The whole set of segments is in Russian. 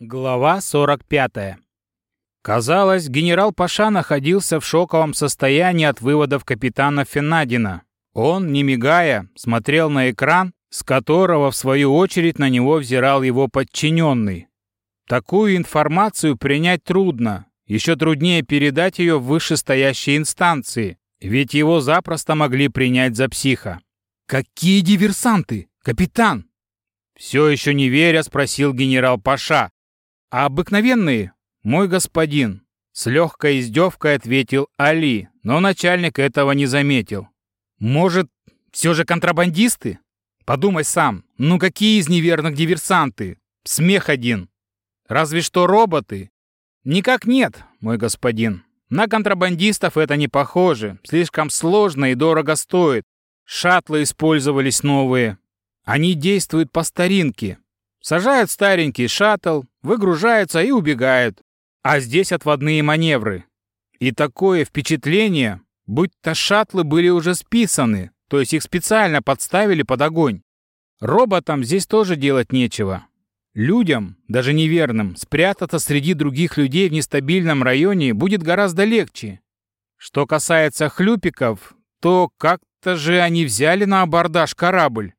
Глава 45. Казалось, генерал Паша находился в шоковом состоянии от выводов капитана Фенадина. Он, не мигая, смотрел на экран, с которого, в свою очередь, на него взирал его подчиненный. Такую информацию принять трудно, еще труднее передать ее в вышестоящие инстанции, ведь его запросто могли принять за психа. «Какие диверсанты, капитан?» Все еще не веря, спросил генерал Паша, «А обыкновенные, мой господин», — с легкой издевкой ответил Али, но начальник этого не заметил. «Может, все же контрабандисты? Подумай сам, ну какие из неверных диверсанты? Смех один. Разве что роботы?» «Никак нет, мой господин. На контрабандистов это не похоже. Слишком сложно и дорого стоит. Шаттлы использовались новые. Они действуют по старинке. Сажают старенький шаттл, выгружаются и убегают. А здесь отводные маневры. И такое впечатление, будто шаттлы были уже списаны, то есть их специально подставили под огонь. Роботам здесь тоже делать нечего. Людям, даже неверным, спрятаться среди других людей в нестабильном районе будет гораздо легче. Что касается хлюпиков, то как-то же они взяли на абордаж корабль.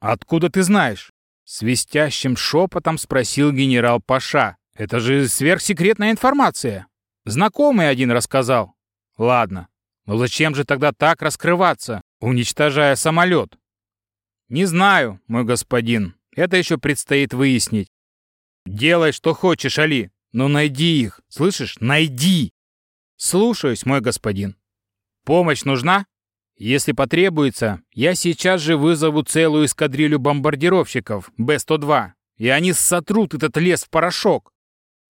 Откуда ты знаешь? Свистящим шепотом спросил генерал Паша. «Это же сверхсекретная информация!» Знакомый один рассказал. «Ладно, но зачем же тогда так раскрываться, уничтожая самолет?» «Не знаю, мой господин. Это еще предстоит выяснить. Делай, что хочешь, Али, но найди их. Слышишь? Найди!» «Слушаюсь, мой господин. Помощь нужна?» Если потребуется, я сейчас же вызову целую эскадрилью бомбардировщиков Б-102, и они сотрут этот лес в порошок.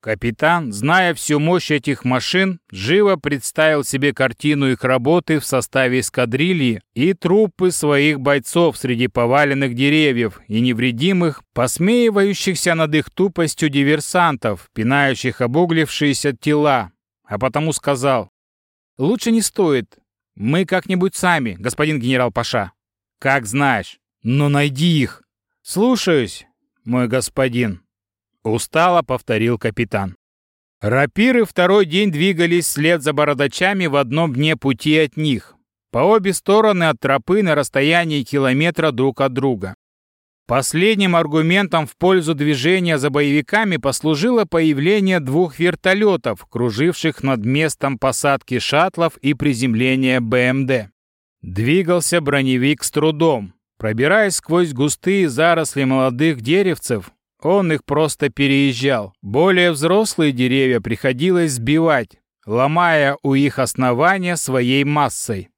Капитан, зная всю мощь этих машин, живо представил себе картину их работы в составе эскадрильи и трупы своих бойцов среди поваленных деревьев и невредимых, посмеивающихся над их тупостью диверсантов, пинающих обуглившиеся тела, а потому сказал, «Лучше не стоит, мы как-нибудь сами, господин генерал Паша. Как знаешь. Но найди их. Слушаюсь, мой господин. Устало повторил капитан. Рапиры второй день двигались вслед за бородачами в одном дне пути от них, по обе стороны от тропы на расстоянии километра друг от друга. Последним аргументом в пользу движения за боевиками послужило появление двух вертолетов, круживших над местом посадки шаттлов и приземления БМД. Двигался броневик с трудом. Пробираясь сквозь густые заросли молодых деревцев, он их просто переезжал. Более взрослые деревья приходилось сбивать, ломая у их основания своей массой.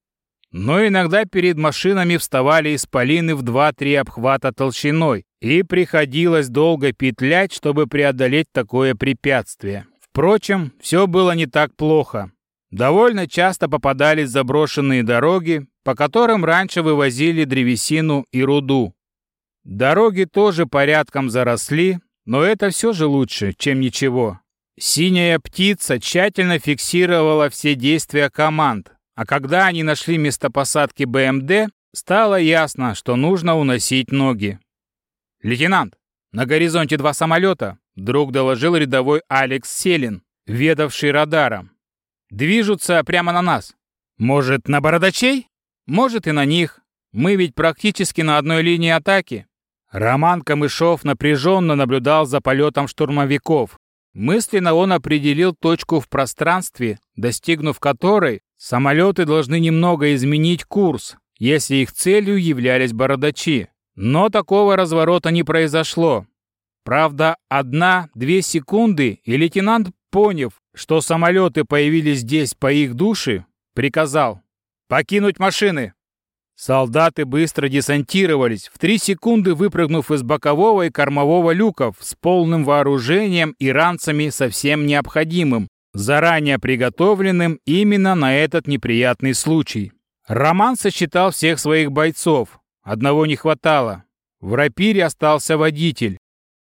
Но иногда перед машинами вставали исполины в 2-3 обхвата толщиной, и приходилось долго петлять, чтобы преодолеть такое препятствие. Впрочем, все было не так плохо. Довольно часто попадались заброшенные дороги, по которым раньше вывозили древесину и руду. Дороги тоже порядком заросли, но это все же лучше, чем ничего. Синяя птица тщательно фиксировала все действия команд, а когда они нашли место посадки БМД, стало ясно, что нужно уносить ноги. «Лейтенант, на горизонте два самолета», — вдруг доложил рядовой Алекс Селин, ведавший радаром. «Движутся прямо на нас. Может, на бородачей? Может, и на них. Мы ведь практически на одной линии атаки». Роман Камышов напряженно наблюдал за полетом штурмовиков. Мысленно он определил точку в пространстве, достигнув которой, Самолеты должны немного изменить курс, если их целью являлись бородачи. Но такого разворота не произошло. Правда, одна-две секунды, и лейтенант, поняв, что самолеты появились здесь по их душе, приказал «Покинуть машины!». Солдаты быстро десантировались, в три секунды выпрыгнув из бокового и кормового люков с полным вооружением и ранцами совсем необходимым, заранее приготовленным именно на этот неприятный случай. Роман сосчитал всех своих бойцов. Одного не хватало. В рапире остался водитель.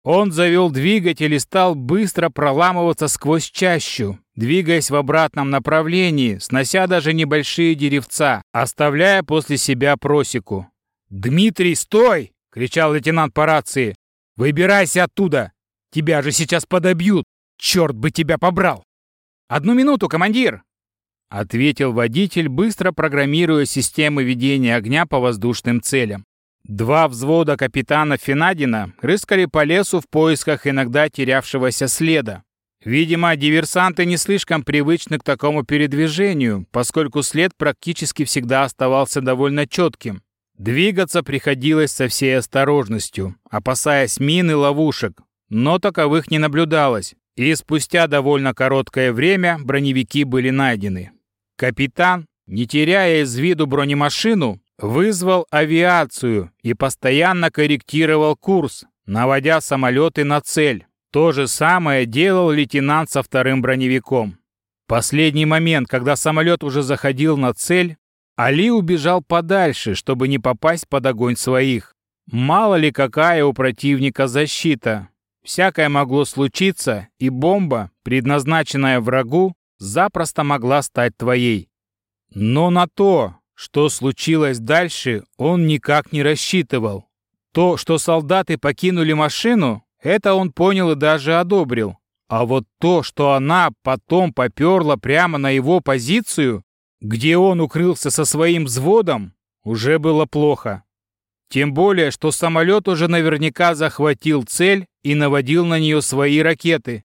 Он завел двигатель и стал быстро проламываться сквозь чащу, двигаясь в обратном направлении, снося даже небольшие деревца, оставляя после себя просеку. «Дмитрий, стой!» — кричал лейтенант по рации. «Выбирайся оттуда! Тебя же сейчас подобьют! Черт бы тебя побрал!» «Одну минуту, командир!» — ответил водитель, быстро программируя системы ведения огня по воздушным целям. Два взвода капитана Финадина рыскали по лесу в поисках иногда терявшегося следа. Видимо, диверсанты не слишком привычны к такому передвижению, поскольку след практически всегда оставался довольно четким. Двигаться приходилось со всей осторожностью, опасаясь мин и ловушек, но таковых не наблюдалось, и спустя довольно короткое время броневики были найдены. Капитан, не теряя из виду бронемашину, вызвал авиацию и постоянно корректировал курс, наводя самолеты на цель. То же самое делал лейтенант со вторым броневиком. Последний момент, когда самолет уже заходил на цель, Али убежал подальше, чтобы не попасть под огонь своих. Мало ли какая у противника защита. Всякое могло случиться, и бомба, предназначенная врагу, запросто могла стать твоей. Но на то, что случилось дальше, он никак не рассчитывал. То, что солдаты покинули машину, это он понял и даже одобрил. А вот то, что она потом поперла прямо на его позицию, где он укрылся со своим взводом, уже было плохо. Тем более, что самолет уже наверняка захватил цель и наводил на нее свои ракеты.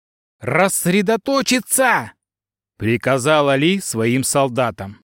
«Рассредоточиться!» — приказал Али своим солдатам.